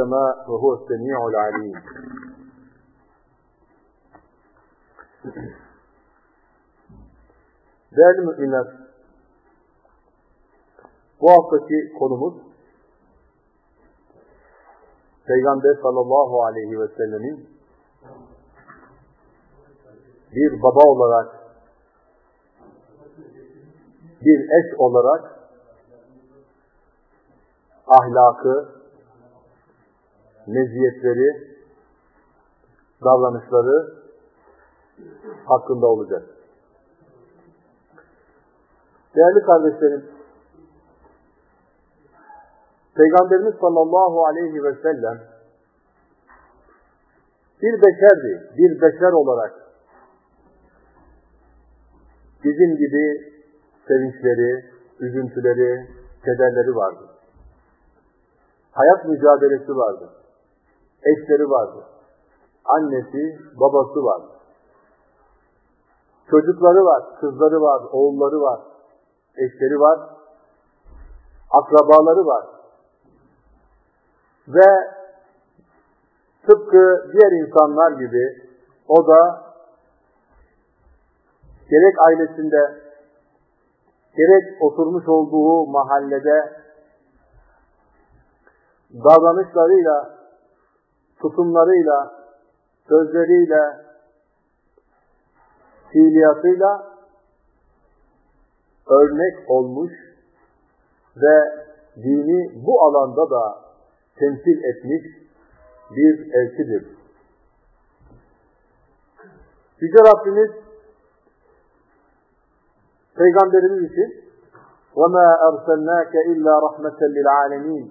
السماء وهو السميع العليم Değerli müminler, bu haftaki konumuz Peygamber sallallahu aleyhi ve sellemin bir baba olarak, bir eş olarak ahlakı, meziyetleri, davranışları hakkında olacak. Değerli kardeşlerim, Peygamberimiz sallallahu aleyhi ve sellem bir beşerdi, bir beşer olarak bizim gibi sevinçleri, üzüntüleri, kederleri vardı. Hayat mücadelesi vardı. Eşleri vardı. Annesi, babası vardı. Çocukları var, kızları var, oğulları var, eşleri var, akrabaları var. Ve tıpkı diğer insanlar gibi o da gerek ailesinde, gerek oturmuş olduğu mahallede davranışlarıyla, tutumlarıyla, sözleriyle, fiiliyatıyla örnek olmuş ve dini bu alanda da temsil etmiş bir elçidir. Yüce Rabbimiz Peygamberimiz için وَمَا أَرْسَلْنَاكَ إِلَّا رَحْمَةً لِلْعَالَمِينَ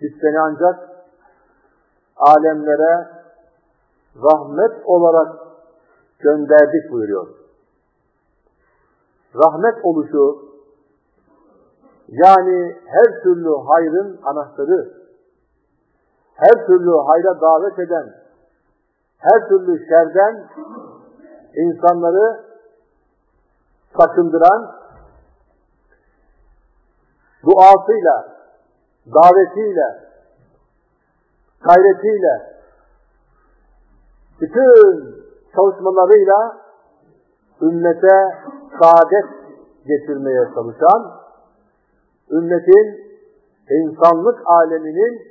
Biz seni ancak alemlere rahmet olarak gönderdik buyuruyor. Rahmet oluşu yani her türlü hayrın anahtarı, her türlü hayra davet eden, her türlü şerden insanları sakındıran, duasıyla, davetiyle, gayretiyle, bütün çalışmalarıyla ümmete saadet getirmeye çalışan, ümmetin, insanlık aleminin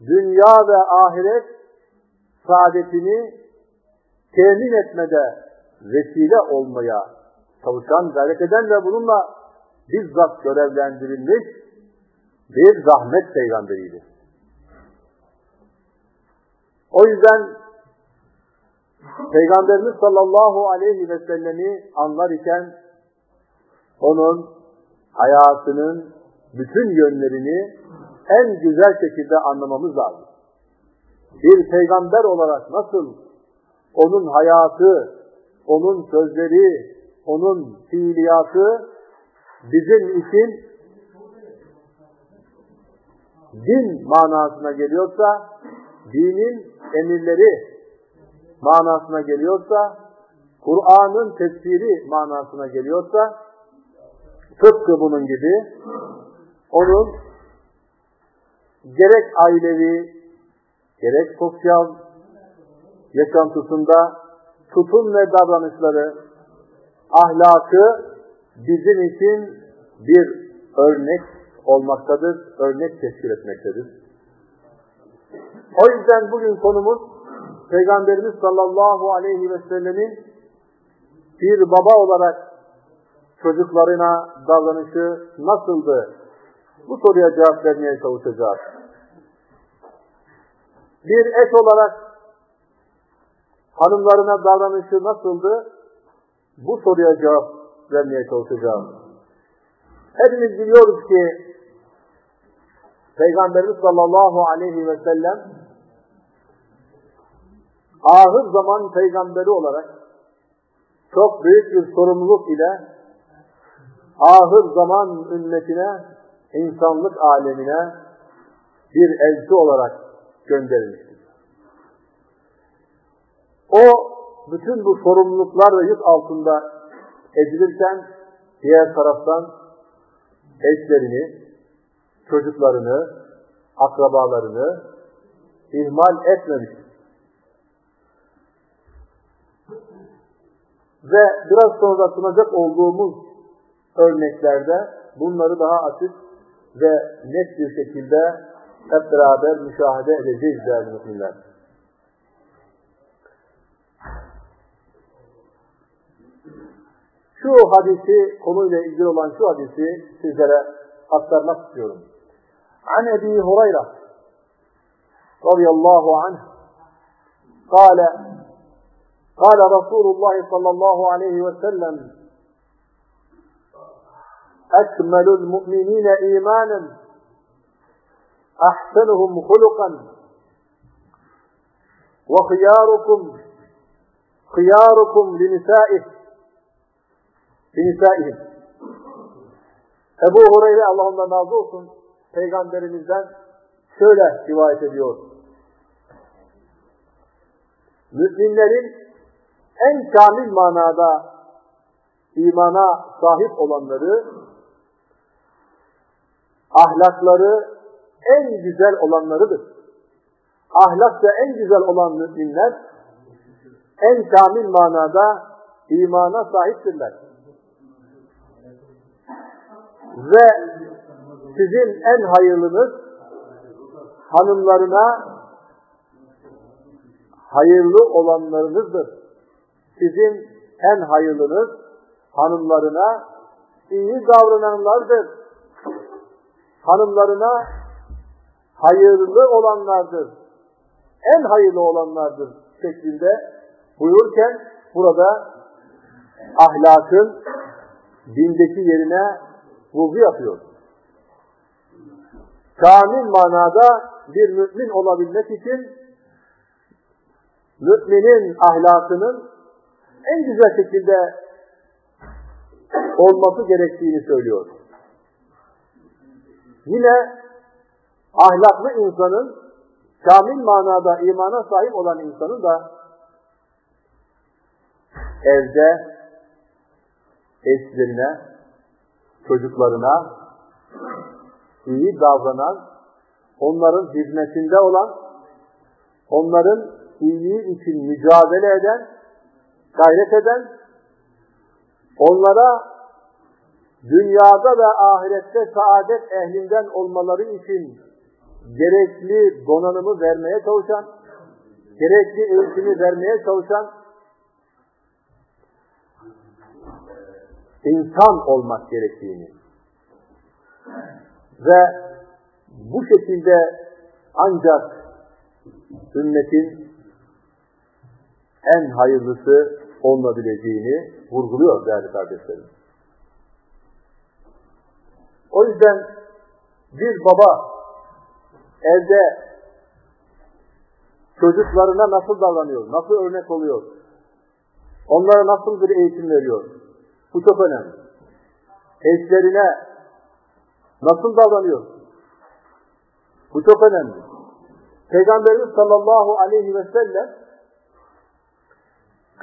dünya ve ahiret saadetini temin etmede vesile olmaya çalışan, gayret eden ve bununla bizzat görevlendirilmiş bir rahmet peygamberiydi. O yüzden Peygamberimiz sallallahu aleyhi ve sellemi anlar iken onun hayatının bütün yönlerini en güzel şekilde anlamamız lazım. Bir peygamber olarak nasıl onun hayatı, onun sözleri, onun fiiliyatı bizim için din manasına geliyorsa, dinin emirleri manasına geliyorsa, Kur'an'ın tefsiri manasına geliyorsa, tıpkı bunun gibi onun gerek ailevi, gerek sosyal yaşantısında tutum ve davranışları, ahlakı bizim için bir örnek olmaktadır, örnek teşkil etmektedir. O yüzden bugün konumuz Peygamberimiz sallallahu aleyhi ve sellemin bir baba olarak çocuklarına davranışı nasıldı? Bu soruya cevap vermeye çalışacağız. Bir eş olarak hanımlarına davranışı nasıldı? Bu soruya cevap vermeye çalışacağız. Hepimiz biliyoruz ki Peygamberimiz sallallahu aleyhi ve sellem ahır zaman peygamberi olarak çok büyük bir sorumluluk ile ahır zaman ümmetine, insanlık alemine bir elçi olarak gönderilmiştir. O bütün bu sorumluluklar ve yük altında edilirken diğer taraftan eşlerini, çocuklarını, akrabalarını, ihmal etmemiştir. Ve biraz sonra sunacak olduğumuz örneklerde bunları daha açık ve net bir şekilde hep beraber müşahede edeceğiz değerli müminler. Şu hadisi, konuyla ilgili olan şu hadisi sizlere aktarmak istiyorum. An Ebi Hureyre radıyallahu anh kâle قال رسول الله صلى الله عليه وسلم أكمل المؤمنين إيمانا أحسنهم خلقا وخياركم خياركم لنسائه لنسائهم Ebu Hureyre Allah ondan razı olsun peygamberimizden şöyle rivayet ediyor. Müminlerin en kamil manada imana sahip olanları, ahlakları en güzel olanlarıdır. Ahlakta en güzel olan müminler en kamil manada imana sahiptirler. Ve sizin en hayırlınız hanımlarına hayırlı olanlarınızdır. Sizin en hayırlınız hanımlarına iyi davrananlardır. Hanımlarına hayırlı olanlardır. En hayırlı olanlardır şeklinde buyurken burada ahlakın dindeki yerine vurgu yapıyor. Kamil manada bir mümin olabilmek için müminin ahlakının en güzel şekilde olması gerektiğini söylüyor. Yine ahlaklı insanın, kamil manada imana sahip olan insanın da evde eşlerine, çocuklarına iyi davranan, onların hizmetinde olan, onların iyiliği için mücadele eden, gayret eden, onlara dünyada ve ahirette saadet ehlinden olmaları için gerekli donanımı vermeye çalışan, gerekli eğitimi vermeye çalışan insan olmak gerektiğini ve bu şekilde ancak ümmetin en hayırlısı olunabileceğini vurguluyor değerli kardeşlerim. O yüzden bir baba evde çocuklarına nasıl davranıyor, nasıl örnek oluyor, onlara nasıl bir eğitim veriyor, bu çok önemli. Eşlerine nasıl davranıyor, bu çok önemli. Peygamberimiz sallallahu aleyhi ve sellem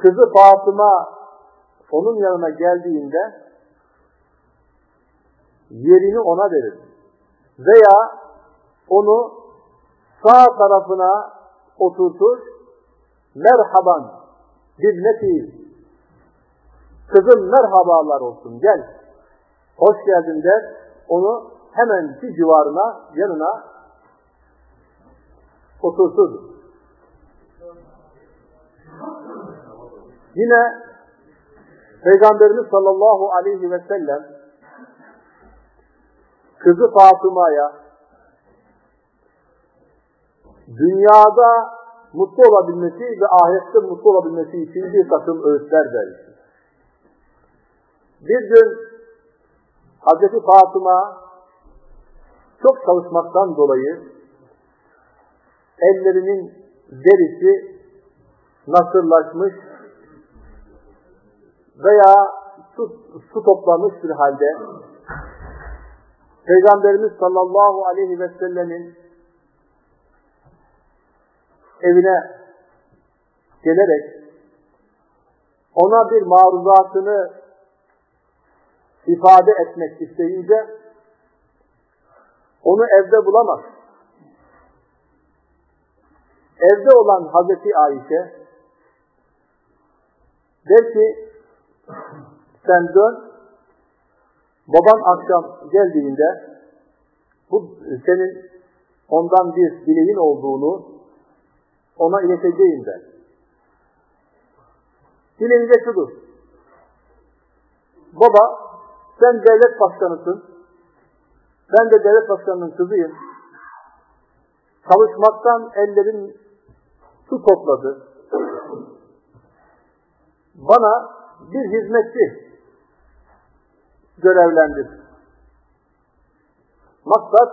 kızı Fatıma onun yanına geldiğinde yerini ona verir. Veya onu sağ tarafına oturtur, merhaban, cenneti, kızım merhabalar olsun, gel, hoş geldin der, onu hemen bir civarına, yanına oturtur. Yine Peygamberimiz sallallahu aleyhi ve sellem kızı Fatıma'ya dünyada mutlu olabilmesi ve ahirette mutlu olabilmesi için bir takım öğütler vermiştir. Bir gün Hazreti Fatıma çok çalışmaktan dolayı ellerinin derisi nasırlaşmış veya su, su toplamış bir halde Peygamberimiz sallallahu aleyhi ve sellemin evine gelerek ona bir maruzatını ifade etmek isteyince onu evde bulamaz. evde olan Hazreti Ayşe der ki sen dön baban akşam geldiğinde bu senin ondan bir dileğin olduğunu ona ileteceğim de. Dileğin de şudur. Baba sen devlet başkanısın. Ben de devlet başkanının kızıyım. Çalışmaktan ellerim su topladı. Bana bir hizmetçi görevlendir. Maksat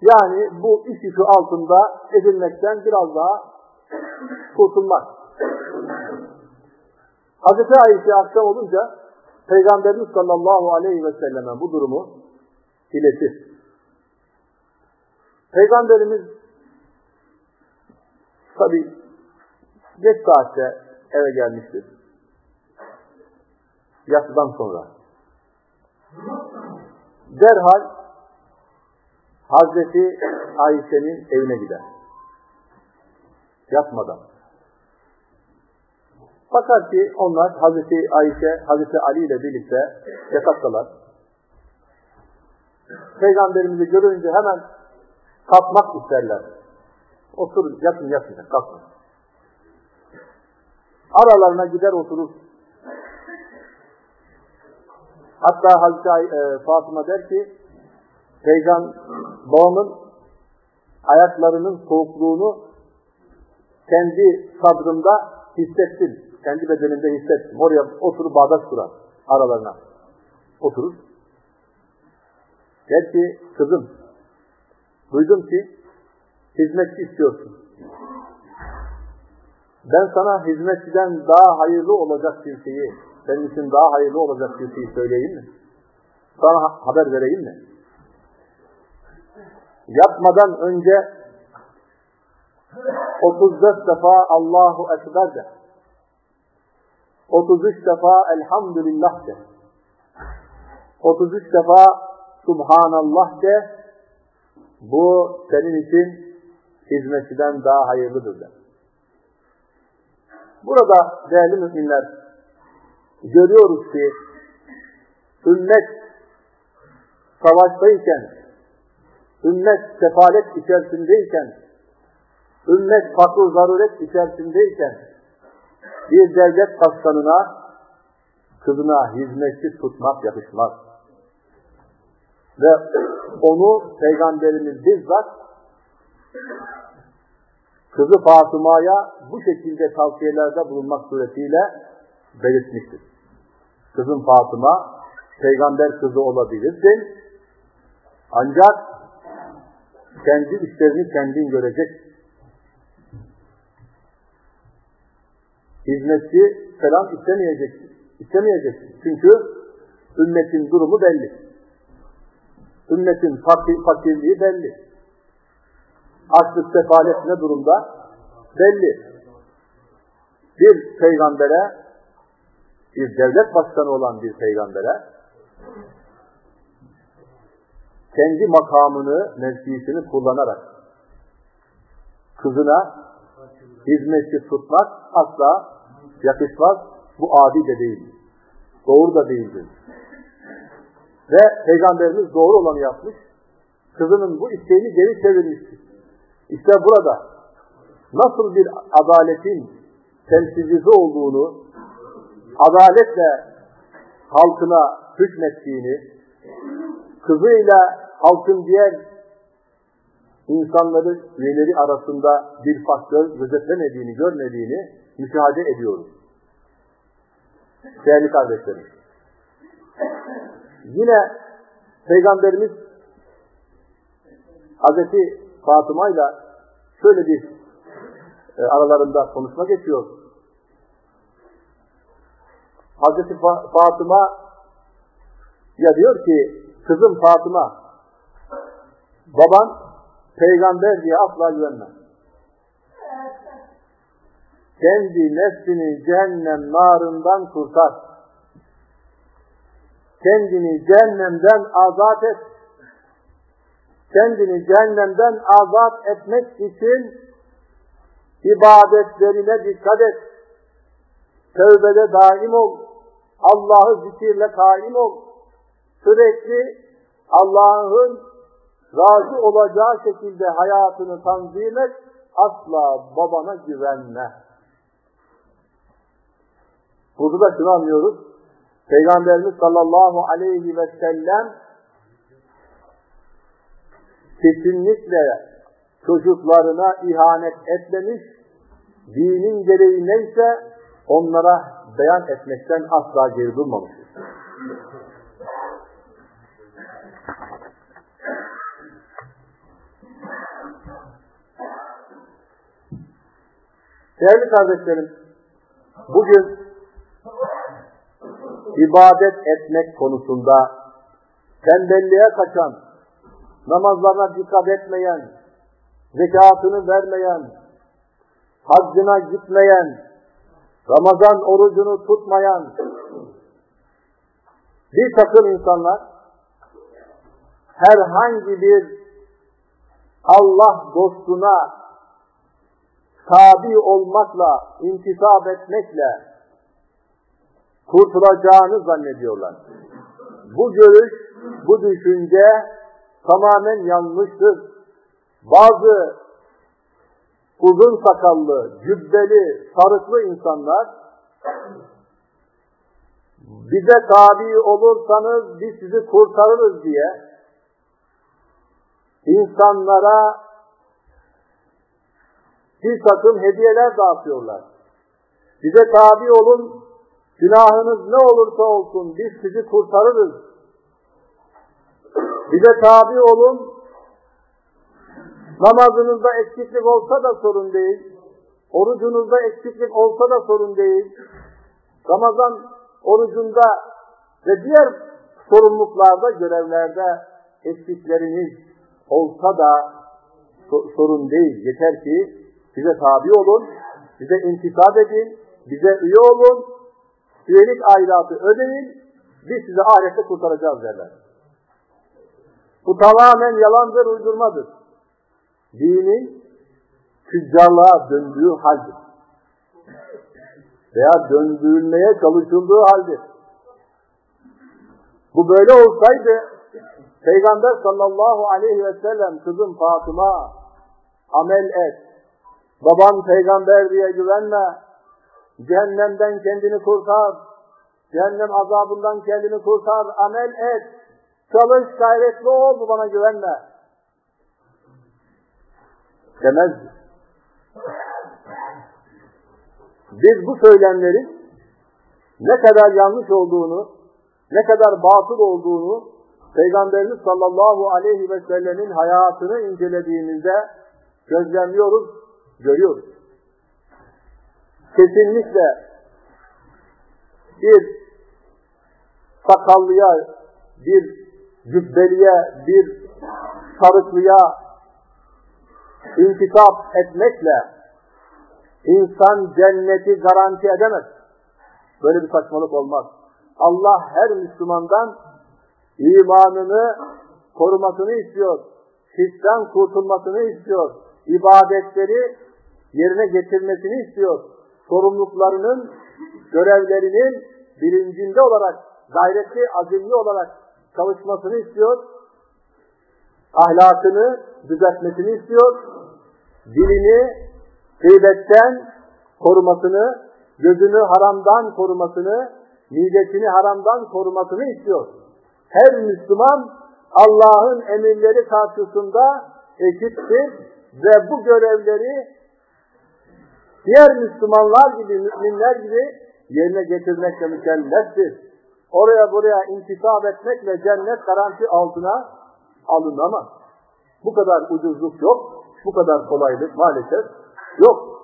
yani bu iş yükü altında edilmekten biraz daha kurtulmak. Hazreti Ayşe akşam olunca Peygamberimiz sallallahu aleyhi ve selleme bu durumu iletir. Peygamberimiz tabi geç saatte eve gelmiştir. Yatıdan sonra. Derhal Hazreti Ayşe'nin evine gider. Yatmadan. Fakat ki onlar Hazreti Ayşe, Hazreti Ali ile birlikte yataktalar. Peygamberimizi görünce hemen kalkmak isterler. Otur, yatın yatın, kalkın. Aralarına gider oturur. Hatta Hazreti e, Fatıma der ki, Peygamber babamın ayaklarının soğukluğunu kendi sadrımda hissettim. Kendi bedenimde hissettim. Oraya oturup bağdaş kurar aralarına. Oturur. Der ki kızım duydum ki hizmetçi istiyorsun. Ben sana hizmetçiden daha hayırlı olacak bir şeyi, senin için daha hayırlı olacak bir şeyi söyleyeyim mi? Sana haber vereyim mi? Yatmadan önce 34 defa Allahu Ekber de. 33 defa Elhamdülillah de. 33 defa Subhanallah de. Bu senin için hizmetçiden daha hayırlıdır de. Burada değerli müminler görüyoruz ki ümmet savaştayken ümmet sefalet içerisindeyken, ümmet fakir zaruret içerisindeyken, bir devlet başkanına, kızına hizmetçi tutmak yakışmaz. Ve onu Peygamberimiz bizzat kızı Fatıma'ya bu şekilde tavsiyelerde bulunmak suretiyle belirtmiştir. Kızın Fatıma, peygamber kızı olabilirsin. Ancak kendi işlerini kendin görecek. Hizmetçi selam istemeyeceksin. İstemeyeceksin. Çünkü ümmetin durumu belli. Ümmetin fakir, fakirliği belli. Açlık sefalet ne durumda? Belli. Bir peygambere, bir devlet başkanı olan bir peygambere kendi makamını, mevkisini kullanarak kızına hizmetçi tutmak asla yakışmaz. Bu adi de değil. Doğru da değildir. Ve Peygamberimiz doğru olanı yapmış. Kızının bu isteğini geri çevirmiştir. İşte burada nasıl bir adaletin temsilcisi olduğunu, adaletle halkına hükmettiğini, kızıyla halkın diğer insanları, üyeleri arasında bir faktör gözetlemediğini, görmediğini müşahede ediyoruz. Değerli kardeşlerim. Yine Peygamberimiz Hazreti Fatıma ile şöyle bir e, aralarında konuşma geçiyor. Hazreti Fatıma ya diyor ki kızım Fatıma Baban peygamber diye asla güvenmez. Kendi nefsini cehennem narından kurtar. Kendini cehennemden azat et. Kendini cehennemden azat etmek için ibadetlerine dikkat et. Tövbede daim ol. Allah'ı zikirle kaim ol. Sürekli Allah'ın razı olacağı şekilde hayatını tanzim et. Asla babana güvenme. Burada da şunu anlıyoruz. Peygamberimiz sallallahu aleyhi ve sellem kesinlikle çocuklarına ihanet etmemiş, dinin gereği neyse onlara beyan etmekten asla geri durmamıştır. Değerli kardeşlerim, bugün ibadet etmek konusunda tembelliğe kaçan, namazlarına dikkat etmeyen, zekatını vermeyen, haccına gitmeyen, Ramazan orucunu tutmayan bir takım insanlar herhangi bir Allah dostuna tabi olmakla, intisap etmekle kurtulacağını zannediyorlar. Bu görüş, bu düşünce tamamen yanlıştır. Bazı uzun sakallı, cübbeli, sarıklı insanlar bize tabi olursanız biz sizi kurtarırız diye insanlara bir takım hediyeler dağıtıyorlar. Bize tabi olun, günahınız ne olursa olsun biz sizi kurtarırız. Bize tabi olun, namazınızda eksiklik olsa da sorun değil, orucunuzda eksiklik olsa da sorun değil, Ramazan orucunda ve diğer sorumluluklarda, görevlerde eksikleriniz olsa da sorun değil. Yeter ki bize tabi olun, bize intisap edin, bize üye olun, üyelik aidatı ödeyin, biz size ahirette kurtaracağız derler. Bu tamamen yalandır, uydurmadır. Dinin tüccarlığa döndüğü haldir. Veya döndürülmeye çalışıldığı haldir. Bu böyle olsaydı Peygamber sallallahu aleyhi ve sellem kızım Fatıma amel et, Baban peygamber diye güvenme. Cehennemden kendini kurtar. Cehennem azabından kendini kurtar. Amel et. Çalış, gayretli ol, bu bana güvenme. Demezdi. Biz bu söylemlerin ne kadar yanlış olduğunu, ne kadar batıl olduğunu Peygamberimiz sallallahu aleyhi ve sellemin hayatını incelediğimizde gözlemliyoruz, görüyoruz. Kesinlikle bir sakallıya, bir cübbeliye, bir sarıklıya intisap etmekle insan cenneti garanti edemez. Böyle bir saçmalık olmaz. Allah her Müslümandan imanını korumasını istiyor. Şirkten kurtulmasını istiyor. İbadetleri yerine getirmesini istiyor. Sorumluluklarının, görevlerinin bilincinde olarak, gayretli, azimli olarak çalışmasını istiyor. Ahlakını düzeltmesini istiyor. Dilini gıybetten korumasını, gözünü haramdan korumasını, midesini haramdan korumasını istiyor. Her Müslüman Allah'ın emirleri karşısında eşittir ve bu görevleri diğer Müslümanlar gibi, müminler gibi yerine getirmekle mükelleftir. Oraya buraya intisap etmekle cennet garanti altına alınamaz. Bu kadar ucuzluk yok, bu kadar kolaylık maalesef yok.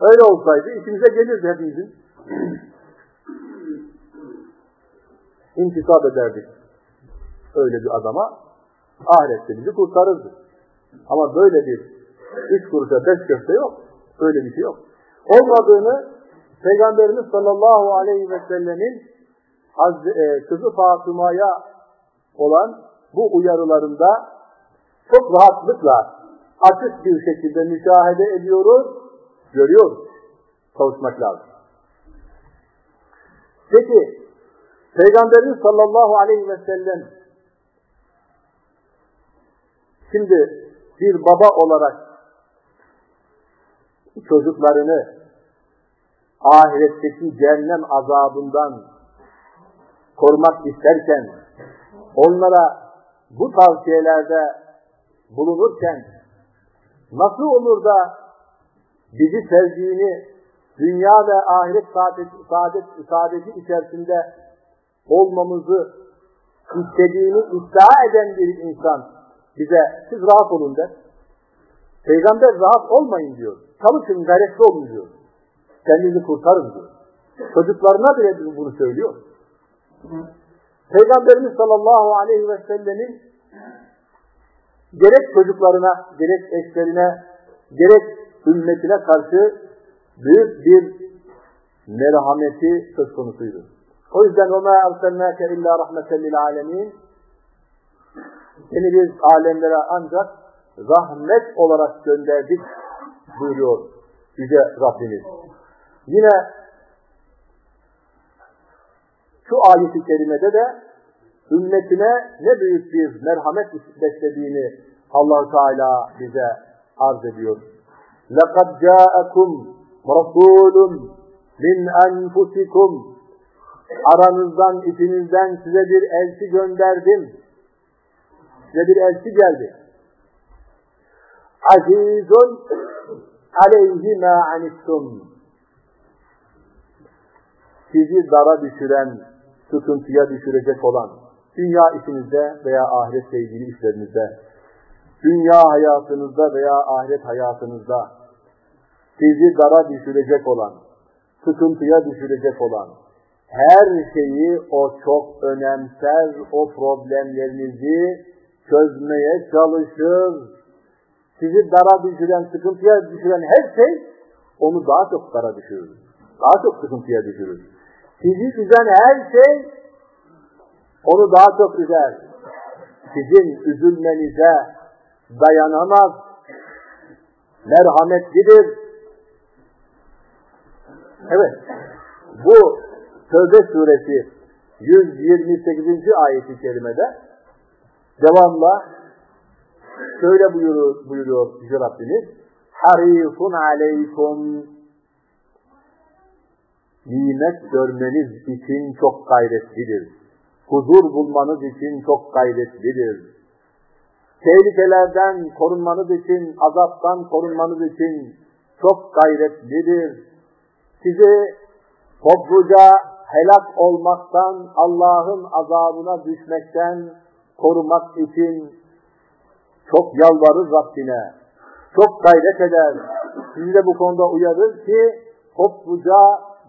Öyle olsaydı işimize gelirdi hepimizin. İntisap ederdik öyle bir adama, ahirette bizi kurtarırdı. Ama böyle bir üç kuruşa beş köfte yok. Öyle bir şey yok. Olmadığını Peygamberimiz sallallahu aleyhi ve sellemin e, kızı Fatıma'ya olan bu uyarılarında çok rahatlıkla açık bir şekilde müşahede ediyoruz, görüyoruz. Kavuşmak lazım. Peki, Peygamberimiz sallallahu aleyhi ve sellem şimdi bir baba olarak çocuklarını ahiretteki cehennem azabından korumak isterken onlara bu tavsiyelerde bulunurken nasıl olur da bizi sevdiğini dünya ve ahiret saadet, saadet, saadeti içerisinde olmamızı istediğini iddia eden bir insan bize siz rahat olun der. Peygamber rahat olmayın diyor. Çalışın, gayretli olun diyor. Kendinizi kurtarın diyor. Çocuklarına bile bunu söylüyor. Peygamberimiz sallallahu aleyhi ve sellemin gerek çocuklarına, gerek eşlerine, gerek ümmetine karşı büyük bir merhameti söz konusuydu. O yüzden وَمَا اَرْسَلْنَاكَ اِلَّا رَحْمَةً لِلْعَالَمِينَ Seni biz alemlere ancak rahmet olarak gönderdik buyuruyor Yüce Rabbimiz. Yine şu ayeti kerimede de ümmetine ne büyük bir merhamet beslediğini allah Teala bize arz ediyor. لَقَدْ جَاءَكُمْ رَسُولٌ min enfusikum aranızdan, içinizden size bir elçi gönderdim. Size bir elçi geldi. Azizun aleyhi ma anittum. Sizi dara düşüren, sıkıntıya düşürecek olan, dünya işinizde veya ahiretle ilgili işlerinizde, dünya hayatınızda veya ahiret hayatınızda sizi dara düşürecek olan, sıkıntıya düşürecek olan, her şeyi o çok önemser, o problemlerinizi çözmeye çalışır. Sizi dara düşüren, sıkıntıya düşüren her şey onu daha çok dara düşürür. Daha çok sıkıntıya düşürür. Sizi üzen her şey onu daha çok üzer. Sizin üzülmenize dayanamaz. Merhametlidir. Evet. Bu Tövbe suresi 128. ayeti kerimede devamla şöyle buyuruyor, buyuruyor Yüce Rabbimiz Harisun aleykum nimet görmeniz için çok gayretlidir. Huzur bulmanız için çok gayretlidir. Tehlikelerden korunmanız için, azaptan korunmanız için çok gayretlidir. Sizi topluca helak olmaktan, Allah'ın azabına düşmekten korumak için çok yalvarır Rabbine. Çok gayret eder. Sizi de bu konuda uyarır ki topluca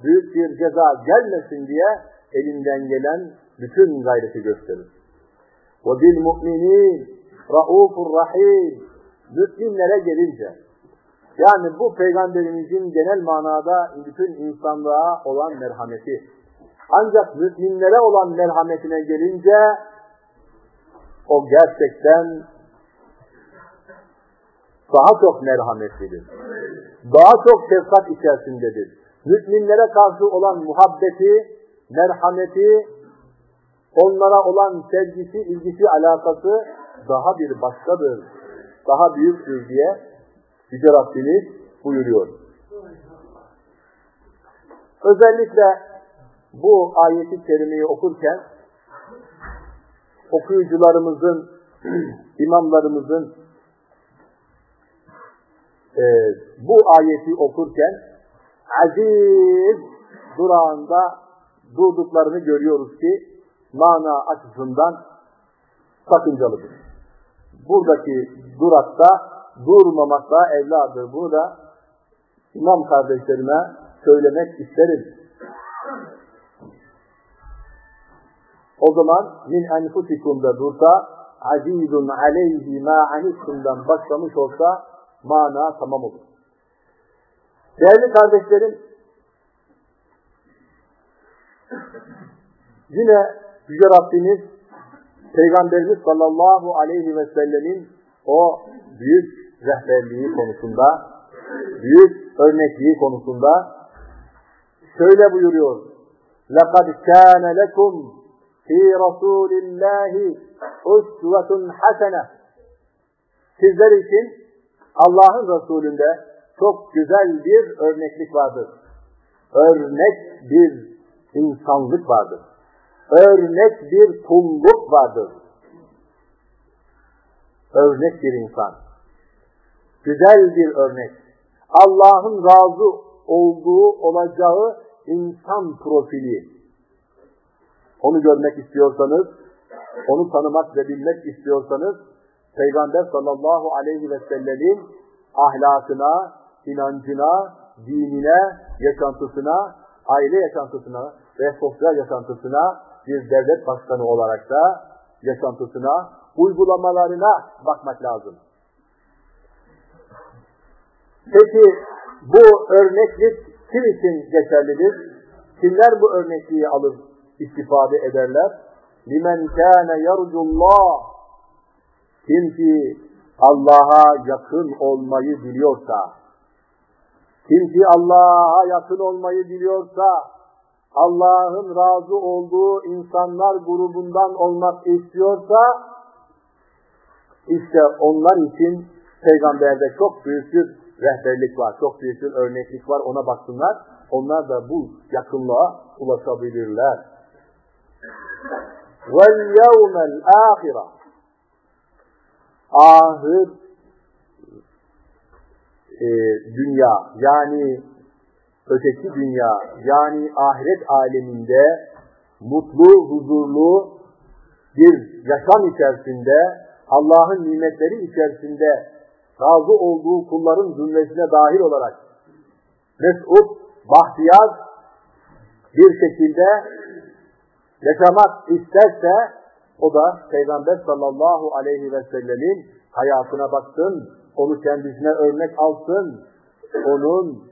büyük bir ceza gelmesin diye elinden gelen bütün gayreti gösterir. Ve bil mu'minin raufur rahim müminlere gelince yani bu peygamberimizin genel manada bütün insanlığa olan merhameti. Ancak müminlere olan merhametine gelince o gerçekten daha çok merhametlidir. Daha çok şefkat içerisindedir. Müminlere karşı olan muhabbeti, merhameti onlara olan sevgisi, ilgisi, alakası daha bir başkadır. Daha büyüktür diye Yüce Rabbimiz buyuruyor. Özellikle bu ayeti kerimeyi okurken okuyucularımızın, imamlarımızın e, bu ayeti okurken aziz durağında durduklarını görüyoruz ki mana açısından sakıncalıdır. Buradaki durakta durmamak da evladır. Bunu da imam kardeşlerime söylemek isterim. O zaman min enfusikumda dursa azizun aleyhi ma anittumdan başlamış olsa mana tamam olur. Değerli kardeşlerim yine Yüce Rabbimiz Peygamberimiz sallallahu aleyhi ve sellemin o büyük rehberliği konusunda, büyük örnekliği konusunda şöyle buyuruyor. لَقَدْ كَانَ لَكُمْ فِي رَسُولِ اللّٰهِ اُسْوَةٌ حَسَنَةٌ Sizler için Allah'ın Resulünde çok güzel bir örneklik vardır. Örnek bir insanlık vardır. Örnek bir kulluk vardır. Örnek bir insan. Güzel bir örnek. Allah'ın razı olduğu, olacağı insan profili. Onu görmek istiyorsanız, onu tanımak ve bilmek istiyorsanız, Peygamber sallallahu aleyhi ve sellemin ahlakına, inancına, dinine, yaşantısına, aile yaşantısına ve sosyal yaşantısına bir devlet başkanı olarak da yaşantısına, uygulamalarına bakmak lazım. Peki bu örneklik kim için geçerlidir? Kimler bu örnekliği alır, istifade ederler? لِمَنْ كَانَ يَرْجُ اللّٰهِ Kim ki Allah'a yakın olmayı biliyorsa, kim ki Allah'a yakın olmayı biliyorsa, Allah'ın razı olduğu insanlar grubundan olmak istiyorsa, işte onlar için peygamberde çok büyük bir rehberlik var, çok büyük bir örneklik var, ona baksınlar. Onlar da bu yakınlığa ulaşabilirler. وَالْيَوْمَ الْآخِرَةِ Ahir e, dünya, yani öteki dünya, yani ahiret aleminde mutlu, huzurlu bir yaşam içerisinde, Allah'ın nimetleri içerisinde razı olduğu kulların zümresine dahil olarak mesut, bahtiyar bir şekilde yaşamak isterse o da Peygamber sallallahu aleyhi ve sellemin hayatına baksın, onu kendisine örnek alsın, onun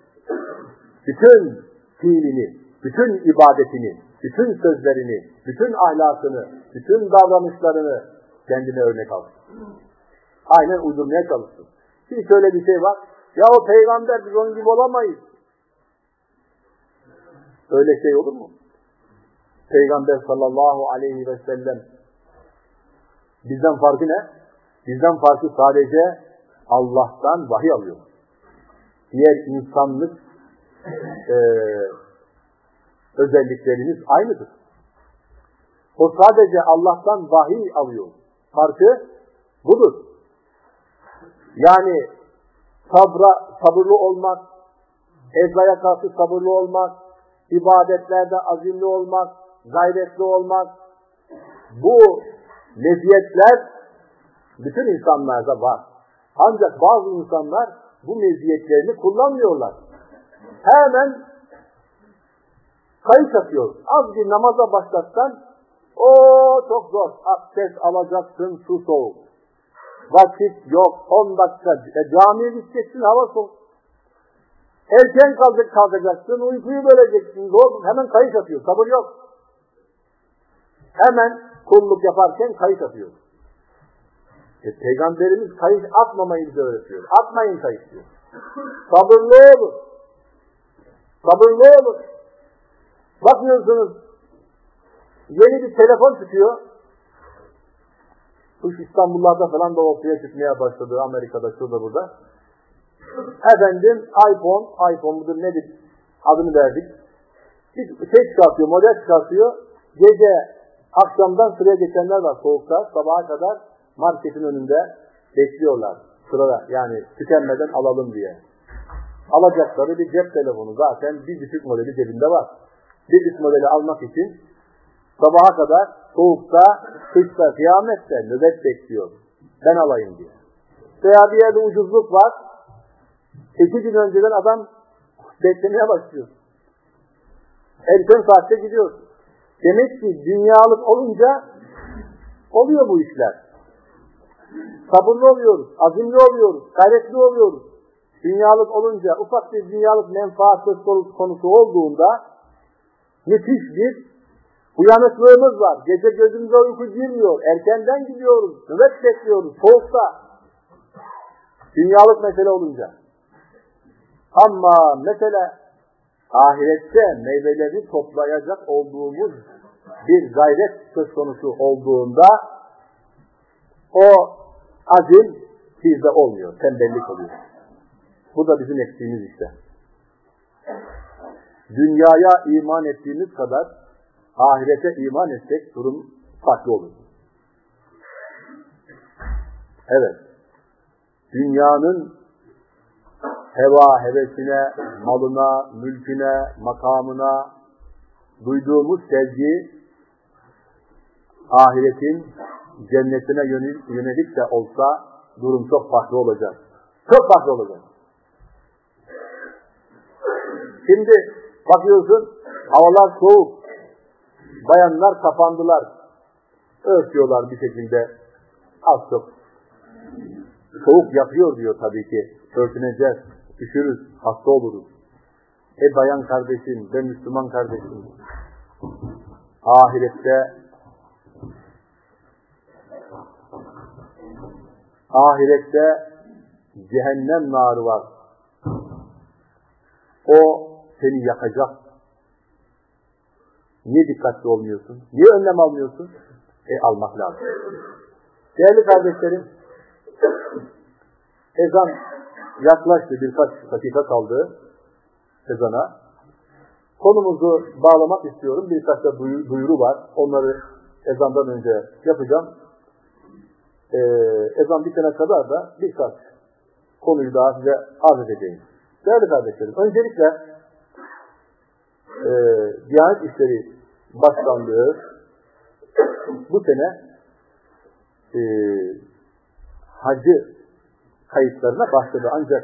bütün fiilini, bütün ibadetini, bütün sözlerini, bütün ahlakını, bütün davranışlarını kendine örnek alsın. Aynen uydurmaya çalışsın. Şimdi şöyle bir şey var. Ya o peygamber biz onun gibi olamayız. Öyle şey olur mu? Peygamber sallallahu aleyhi ve sellem bizden farkı ne? Bizden farkı sadece Allah'tan vahiy alıyor. Diğer insanlık e, özelliklerimiz aynıdır. O sadece Allah'tan vahiy alıyor. Farkı budur. Yani sabra, sabırlı olmak, ezaya karşı sabırlı olmak, ibadetlerde azimli olmak, gayretli olmak, bu meziyetler bütün insanlarda var. Ancak bazı insanlar bu meziyetlerini kullanmıyorlar. Hemen kayıt atıyor. Az bir namaza başlatsan o çok zor. Abdest alacaksın su soğuk. Vakit yok. 10 dakika. E, camiye gideceksin hava soğuk. Erken kalacak, kalkacaksın. Uykuyu böleceksin. Zor. Hemen kayıt atıyor. Sabır yok. Hemen kulluk yaparken kayıt atıyor. E, Peygamberimiz kayıt atmamayı bize öğretiyor. Atmayın kayıt diyor. Sabırlı olun. Sabırlı olun. Bakıyorsunuz yeni bir telefon çıkıyor. Bu İstanbullarda falan da ortaya çıkmaya başladı. Amerika'da şurada burada. Efendim iPhone, iPhone mudur nedir adını verdik. Bir şey çıkartıyor, model çıkartıyor. Gece akşamdan sıraya geçenler var soğukta. Sabaha kadar marketin önünde bekliyorlar. Sırada yani tükenmeden alalım diye. Alacakları bir cep telefonu zaten bir düşük modeli cebinde var. Bir üst modeli almak için sabaha kadar soğukta, kışta, kıyamette nöbet bekliyor. Ben alayım diye. Veya bir yerde ucuzluk var. İki gün önceden adam beklemeye başlıyor. Erken saatte gidiyor. Demek ki dünyalık olunca oluyor bu işler. Sabırlı oluyoruz, azimli oluyoruz, gayretli oluyoruz. Dünyalık olunca, ufak bir dünyalık menfaat söz konusu olduğunda müthiş bir uyanıklığımız var. Gece gözümüze uyku girmiyor. Erkenden gidiyoruz. Nöbet bekliyoruz. Soğukta. Dünyalık mesele olunca. Ama mesele ahirette meyveleri toplayacak olduğumuz bir gayret söz konusu olduğunda o azim bizde olmuyor, tembellik oluyor. Bu da bizim eksiğimiz işte. Dünyaya iman ettiğimiz kadar ahirete iman etsek durum farklı olur. Evet. Dünyanın heva hevesine, malına, mülküne, makamına duyduğumuz sevgi ahiretin cennetine yönelik de olsa durum çok farklı olacak. Çok farklı olacak. Şimdi bakıyorsun havalar soğuk. Bayanlar kapandılar. Örtüyorlar bir şekilde. Az çok. Soğuk yapıyor diyor tabii ki. Örtüneceğiz. Üşürüz. Hasta oluruz. E bayan kardeşim, ben Müslüman kardeşim. Ahirette ahirette cehennem narı var. O seni yakacak. Niye dikkatli olmuyorsun? Niye önlem almıyorsun? E almak lazım. Değerli kardeşlerim, ezan yaklaştı birkaç dakika kaldı ezana. Konumuzu bağlamak istiyorum. Birkaç da duyuru var. Onları ezandan önce yapacağım. Ee, ezan bitene kadar da birkaç konuyu daha size arz edeceğim. Değerli kardeşlerim, öncelikle e, Diyanet İşleri Başkanlığı bu sene e, hacı kayıtlarına başladı. Ancak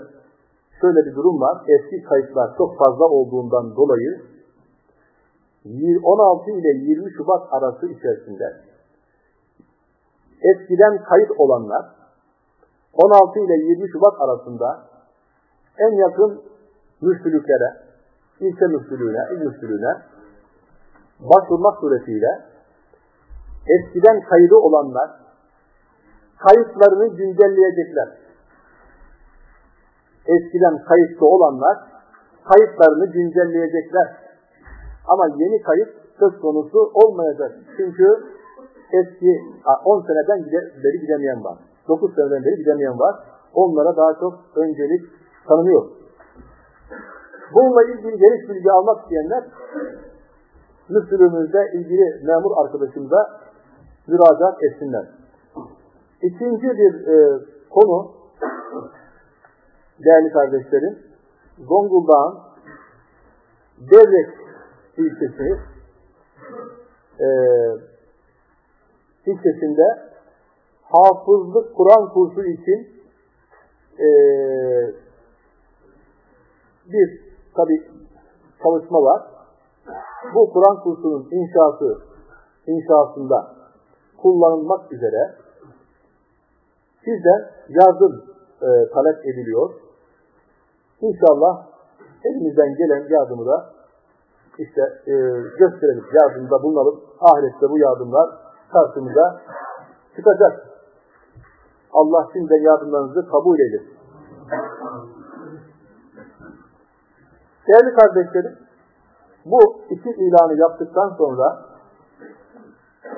şöyle bir durum var. Eski kayıtlar çok fazla olduğundan dolayı 16 ile 20 Şubat arası içerisinde eskiden kayıt olanlar 16 ile 20 Şubat arasında en yakın müftülüklere, ilçe müftülüğüne, il müftülüğüne başvurmak suretiyle eskiden kaydı olanlar kayıtlarını güncelleyecekler. Eskiden kayıtlı olanlar kayıtlarını güncelleyecekler. Ama yeni kayıt söz konusu olmayacak. Çünkü eski 10 seneden beri gidemeyen var. 9 seneden beri gidemeyen var. Onlara daha çok öncelik tanınıyor. Bununla ilgili geniş bilgi almak isteyenler müslümümüzde ilgili memur arkadaşımıza müracaat etsinler. İkinci bir e, konu değerli kardeşlerim Zonguldak'ın Devrek ilçesi e, ilçesinde hafızlık Kur'an kursu için e, bir tabi çalışma var. Bu Kur'an kursunun inşası inşasında kullanılmak üzere sizden yardım e, talep ediliyor. İnşallah elimizden gelen yardımı da işte e, gösterelim, yardımda bulunalım. Ahirette bu yardımlar karşımıza çıkacak. Allah şimdiden yardımlarınızı kabul eylesin. Değerli kardeşlerim, bu iki ilanı yaptıktan sonra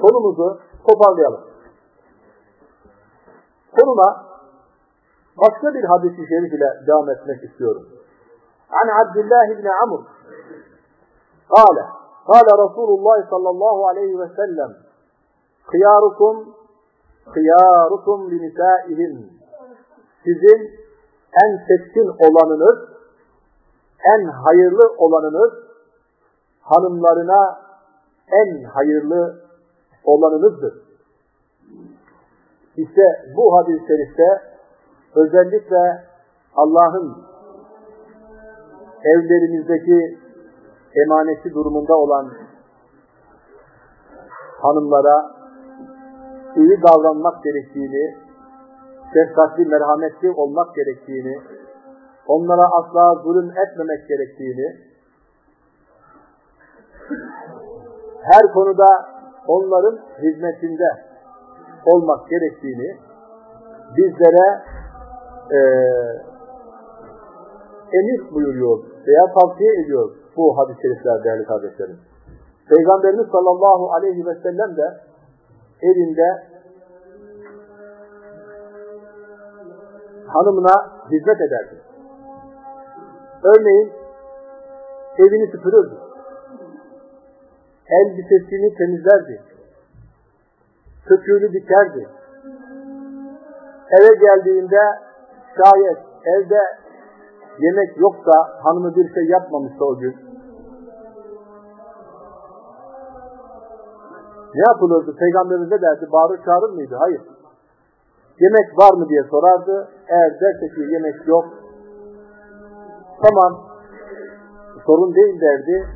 konumuzu toparlayalım. Konuma başka bir hadis-i şerif ile devam etmek istiyorum. An Abdullah ibn Amr قال قال رسول الله صلى الله عليه وسلم خياركم خياركم لنسائهم sizin en seçkin olanınız en hayırlı olanınız hanımlarına en hayırlı olanınızdır. İşte bu hadis-i şerifte özellikle Allah'ın evlerimizdeki emaneti durumunda olan hanımlara iyi davranmak gerektiğini, şefkatli, merhametli olmak gerektiğini, onlara asla zulüm etmemek gerektiğini, her konuda onların hizmetinde olmak gerektiğini bizlere e, emir buyuruyor veya tavsiye ediyor bu hadis-i şerifler değerli kardeşlerim. Peygamberimiz sallallahu aleyhi ve sellem de evinde hanımına hizmet ederdi. Örneğin evini süpürürdü. Elbisesini temizlerdi. Söküğünü dikerdi. Eve geldiğinde şayet evde yemek yoksa, hanımı bir şey yapmamışsa o gün, ne yapılırdı? Peygamberimiz ne derdi? Bağırır çağırır mıydı? Hayır. Yemek var mı diye sorardı. Eğer derse ki yemek yok, tamam, sorun değil derdi.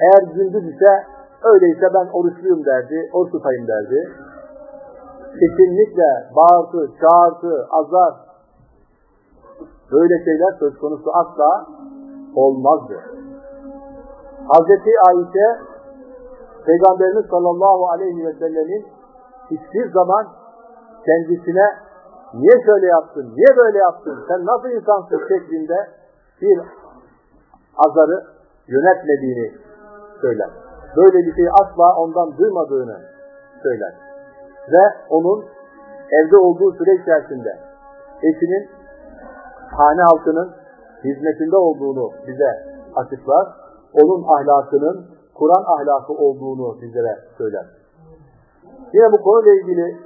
Eğer gündüz ise, öyleyse ben oruçluyum derdi, oruç tutayım derdi. Kesinlikle bağırtı, çağırtı, azar, böyle şeyler söz konusu asla olmazdı. Hazreti Ayşe, Peygamberimiz sallallahu aleyhi ve sellemin hiçbir zaman kendisine niye şöyle yaptın, niye böyle yaptın, sen nasıl insansın şeklinde bir azarı yönetmediğini söyler. Böyle bir şeyi asla ondan duymadığını söyler. Ve onun evde olduğu süre içerisinde eşinin hane halkının hizmetinde olduğunu bize açıklar. Onun ahlakının Kur'an ahlakı olduğunu bizlere söyler. Yine bu konuyla ilgili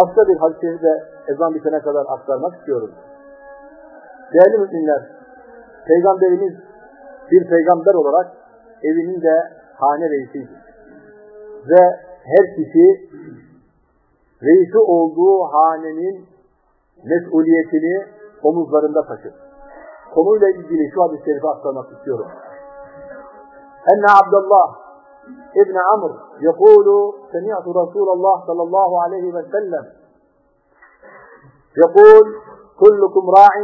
başka bir hadisleri de ezan bitene kadar aktarmak istiyorum. Değerli müminler, Peygamberimiz bir peygamber olarak evinin de hane reisiydi. Ve her kişi reisi olduğu hanenin mesuliyetini omuzlarında taşır. Konuyla ilgili şu hadis-i şerifi aktarmak istiyorum. Enne Abdullah ابن عمرو يقول سمعت رسول الله صلى الله عليه وسلم يقول كلكم راع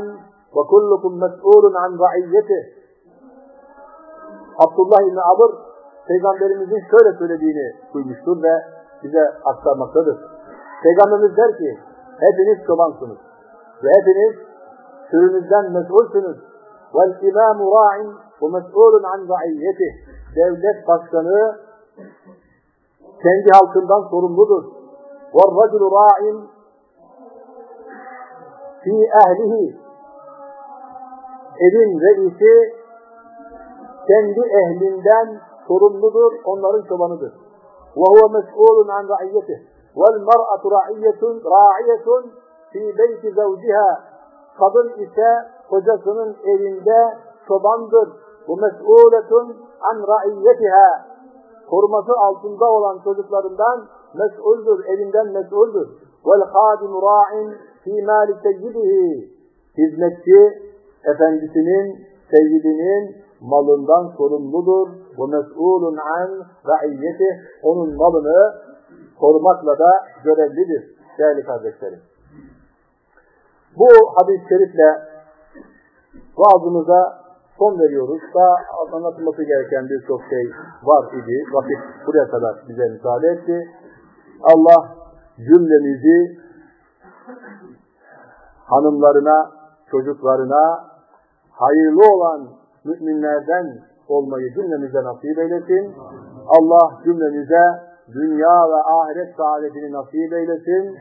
وكلكم مسؤول عن رعيته Abdullah İbni Amr Peygamberimizin şöyle söylediğini duymuştur ve bize aktarmaktadır. Peygamberimiz der ki hepiniz çobansınız ve hepiniz sürünüzden mesulsünüz. Vel imamu ra'in ve mes'ulun an ra'iyyetih. Devlet başkanı kendi halkından sorumludur. Ve raculu ra'in fi ehlihi. Evin reisi kendi ehlinden sorumludur, onların çobanıdır. Mes'ulun an ra'iyyetih. Vel mar'atu ra'iyyetun ra'iyetun fi beyti zavciha. Kadın ise kocasının evinde çobandır. Bu mes'uletun an ra'iyyetiha. Koruması altında olan çocuklarından mes'uldür, evinden mes'uldür. Vel hadimu ra'in fi mali seyyidihi. Hizmetçi efendisinin, seyyidinin malından sorumludur. Bu mes'ulun an ra'iyyeti. Onun malını korumakla da görevlidir değerli kardeşlerim. Bu hadis-i şerifle vaazımıza son veriyoruz. Daha anlatılması gereken birçok şey var idi. Vakit buraya kadar bize müsaade etti. Allah cümlemizi hanımlarına, çocuklarına hayırlı olan müminlerden olmayı cümlemize nasip eylesin. Allah cümlemize dünya ve ahiret saadetini nasip eylesin.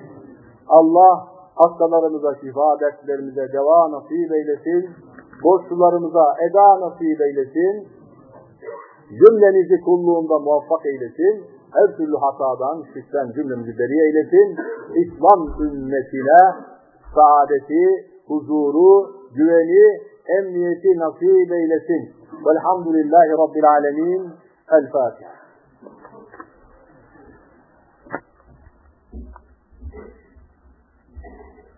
Allah hastalarımıza şifa, dertlerimize deva nasip eylesin. Borçlularımıza eda nasip eylesin. Cümlemizi kulluğunda muvaffak eylesin. Her türlü hatadan, şirkten cümlemizi beri eylesin. İslam ümmetine saadeti, huzuru, güveni, emniyeti nasip eylesin. Velhamdülillahi Rabbil alemin. El Fatiha.